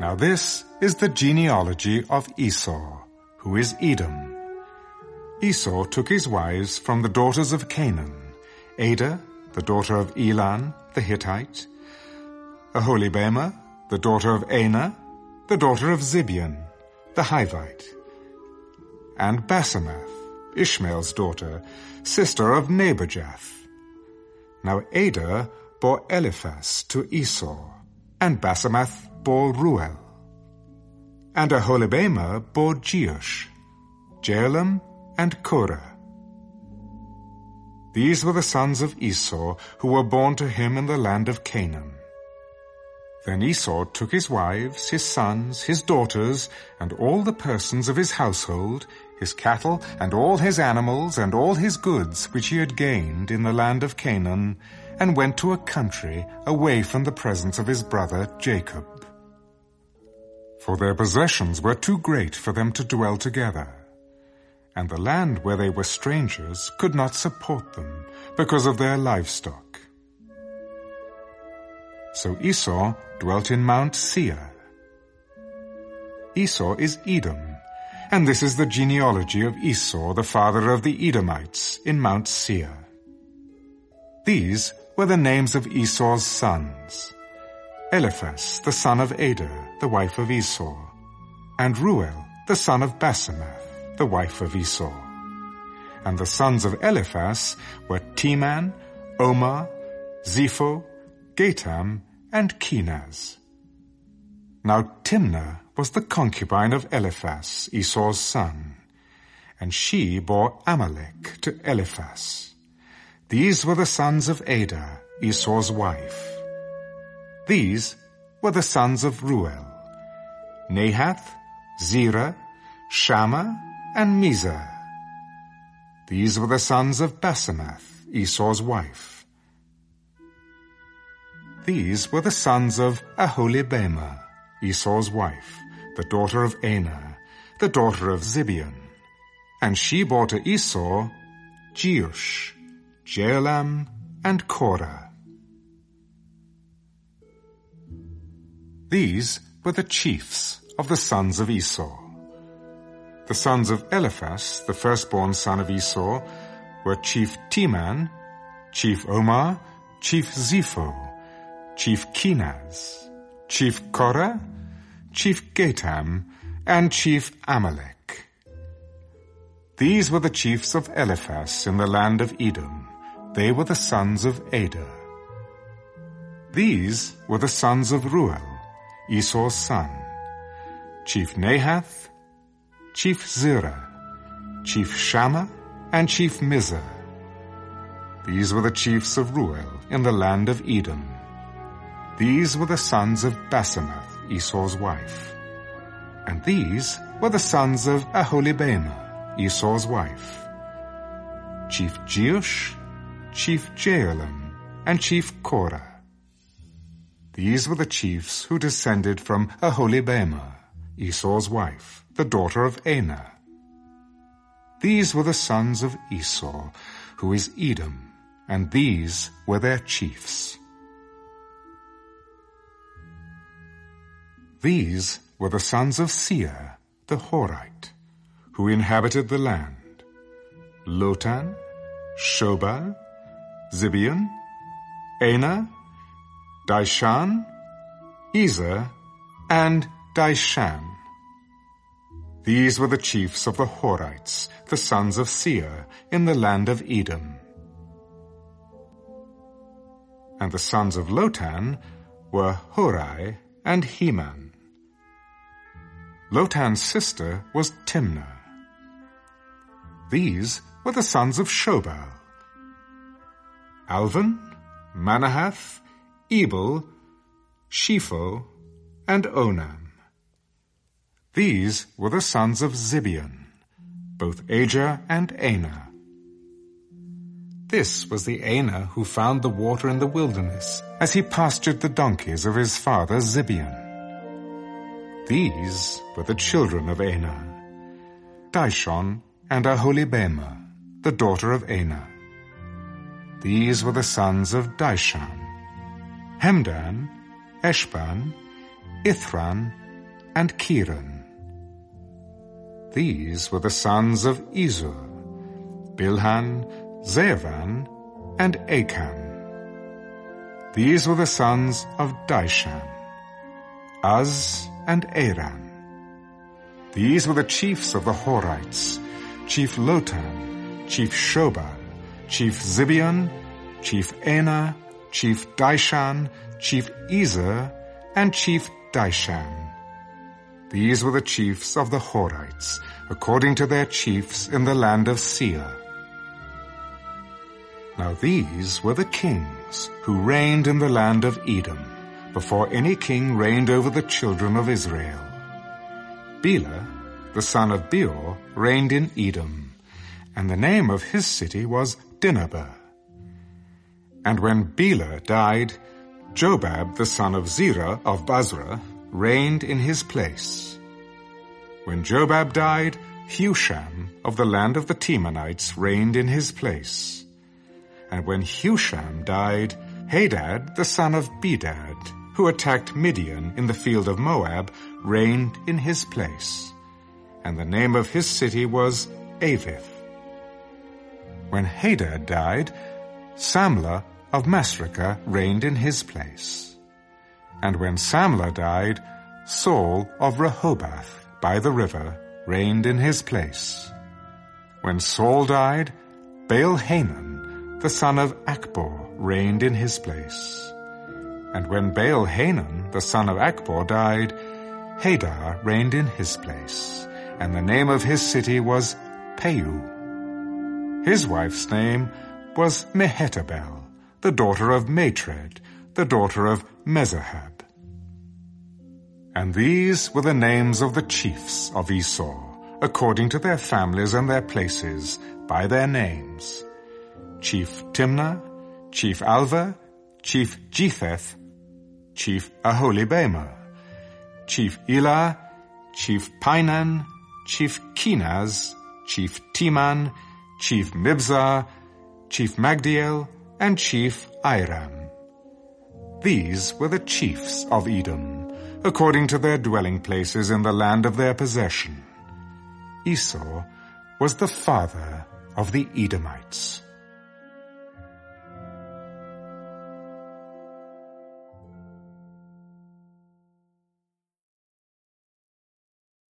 Now this is the genealogy of Esau, who is Edom. Esau took his wives from the daughters of Canaan, Adah, the daughter of Elon, the Hittite, Aholibamah, the daughter of Anah, the daughter of Zibeon, the Hivite, and Basemath, Ishmael's daughter, sister of Nebajoth. Now Adah bore Eliphaz to Esau, and Basemath bore Ruel. And Aholibamah bore Jeush, Jaalam, and Korah. These were the sons of Esau who were born to him in the land of Canaan. Then Esau took his wives, his sons, his daughters, and all the persons of his household, his cattle, and all his animals, and all his goods which he had gained in the land of Canaan, and went to a country away from the presence of his brother Jacob. For their possessions were too great for them to dwell together, and the land where they were strangers could not support them because of their livestock. So Esau dwelt in Mount Seir. Esau is Edom, and this is the genealogy of Esau, the father of the Edomites, in Mount Seir. These were the names of Esau's sons. Eliphaz, the son of Adah, the wife of Esau, and Ruel, the son of Basemath, the wife of Esau. And the sons of Eliphaz were Teman, Omar, Zepho, Gatam, and Kenaz. Now Timnah was the concubine of Eliphaz, Esau's son, and she bore Amalek to Eliphaz. These were the sons of Adah, Esau's wife. These were the sons of Ruel, Nahath, Zerah, Shammah, and Mizzah. These were the sons of Basemath, Esau's wife. These were the sons of Aholibamah, Esau's wife, the daughter of Anah, the daughter of Zibeon. And she bore to Esau Jeush, Jaalam, and Korah. These were the chiefs of the sons of Esau. The sons of Eliphaz, the firstborn son of Esau, were Chief Teman, Chief Omar, Chief Zepho, Chief Kenaz, Chief Korah, Chief Gatam, and Chief Amalek. These were the chiefs of Eliphaz in the land of Edom. They were the sons of Adah. These were the sons of Ruel, Esau's son, Chief Nahath, Chief Zerah, Chief Shammah, and Chief Mizzah. These were the chiefs of Ruel in the land of Edom. These were the sons of Basemath, Esau's wife. And these were the sons of Aholibamah, Esau's wife. Chief Jeush, Chief Jaalam, and Chief Korah. These were the chiefs who descended from Aholibamah, Esau's wife, the daughter of Anah. These were the sons of Esau, who is Edom, and these were their chiefs. These were the sons of Seir, the Horite, who inhabited the land. Lotan, Shobal, Zibeon, Anah, Dishon, Ezer, and Dishan. These were the chiefs of the Horites, the sons of Seir, in the land of Edom. And the sons of Lotan were Hori and Hemam. Lotan's sister was Timnah. These were the sons of Shobal. Alvan, Manahath, Ebal, Shepho, and Onam. These were the sons of Zibeon, both Ajah and Anah. This was the Anah who found the water in the wilderness as he pastured the donkeys of his father Zibeon. These were the children of Anah, Dishon and Aholibamah, the daughter of Anah. These were the sons of Dishon, Hemdan, Eshban, Ithran, and Cheran. These were the sons of Ezer, Bilhan, Zaavan, and Acham. These were the sons of Dishan, Uz and Aran. These were the chiefs of the Horites, Chief Lotan, Chief Shobal, Chief Zibeon, Chief Anah, Chief Dishon, Chief Ezer, and Chief Dishan. These were the chiefs of the Horites, according to their chiefs in the land of Seir. Now these were the kings who reigned in the land of Edom, before any king reigned over the children of Israel. Bela, the son of Beor, reigned in Edom, and the name of his city was Dinhabah. And when Bela died, Jobab, the son of Zerah of Bozrah reigned in his place. When Jobab died, Husham of the land of the Temanites reigned in his place. And when Husham died, Hadad the son of Bedad, who attacked Midian in the field of Moab, reigned in his place. And the name of his city was Avith. When Hadad died, Samlah of Masrekah reigned in his place. And when Samlah died, Saul of Rehoboth by the river reigned in his place. When Saul died, Baal-Hanan, the son of Achbor, reigned in his place. And when Baal-Hanan, the son of Achbor, died, Hadar reigned in his place, and the name of his city was Pau. His wife's name was Mehetabel, the daughter of Matred, the daughter of Mezahab. And these were the names of the chiefs of Esau, according to their families and their places, by their names. Chief Timnah, Chief Alvah, Chief Jetheth, Chief Aholibamah, Chief Elah, Chief Pinon, Chief Kenaz, Chief Teman, Chief Mibzar, Chief Magdiel, and Chief Iram. These were the chiefs of Edom according to their dwelling places in the land of their possession. Esau was the father of the Edomites.